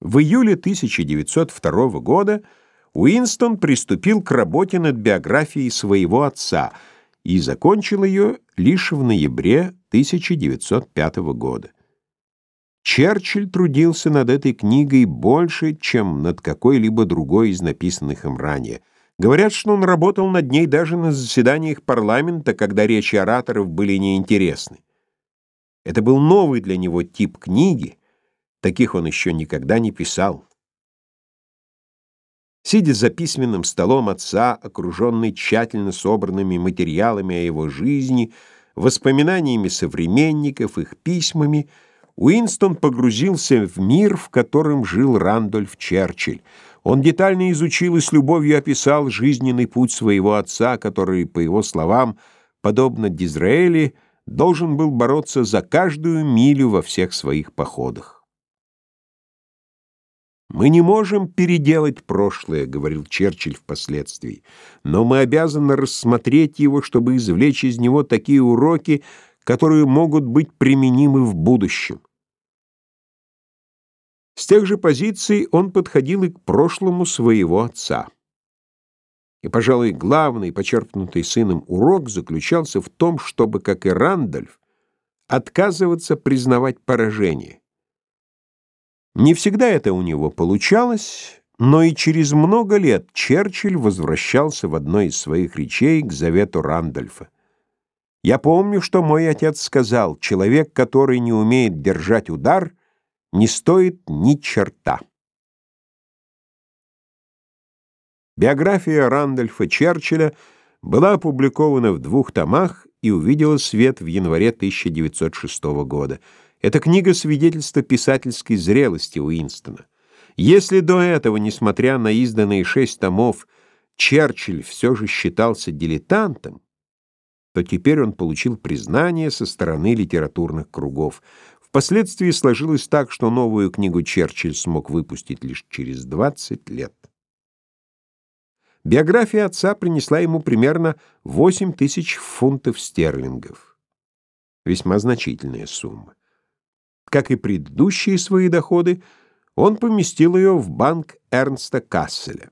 В июле 1902 года Уинстон приступил к работе над биографией своего отца и закончил ее лишь в ноябре 1905 года. Черчилль трудился над этой книгой больше, чем над какой-либо другой из написанных им ранее. Говорят, что он работал над ней даже на заседаниях парламента, когда речи ораторов были неинтересны. Это был новый для него тип книги, таких он еще никогда не писал. Сидя за письменным столом отца, окруженный тщательно собранными материалами о его жизни, воспоминаниями современников, их письмами, Уинстон погрузился в мир, в котором жил Рандольф Черчилль. Он детально изучил и с любовью описал жизненный путь своего отца, который, по его словам, подобно Дизраэли, должен был бороться за каждую милю во всех своих походах. «Мы не можем переделать прошлое», — говорил Черчилль впоследствии, «но мы обязаны рассмотреть его, чтобы извлечь из него такие уроки, которые могут быть применимы в будущем. С тех же позиций он подходил и к прошлому своего отца. И, пожалуй, главный, почерпнутый сыном урок заключался в том, чтобы, как и Рандольф, отказываться признавать поражение. Не всегда это у него получалось, но и через много лет Черчилль возвращался в одной из своих речей к завету Рандольфа. Я помню, что мой отец сказал, человек, который не умеет держать удар, не стоит ни черта. Биография Рандольфа Черчилля была опубликована в двух томах и увидела свет в январе 1906 года. Эта книга свидетельство писательской зрелости Уинстона. Если до этого, несмотря на изданные шесть томов, Черчилль все же считался дилетантом, то теперь он получил признание со стороны литературных кругов. Впоследствии сложилось так, что новую книгу Черчилль смог выпустить лишь через 20 лет. Биография отца принесла ему примерно 8 тысяч фунтов стерлингов. Весьма значительная сумма. Как и предыдущие свои доходы, он поместил ее в банк Эрнста Касселя.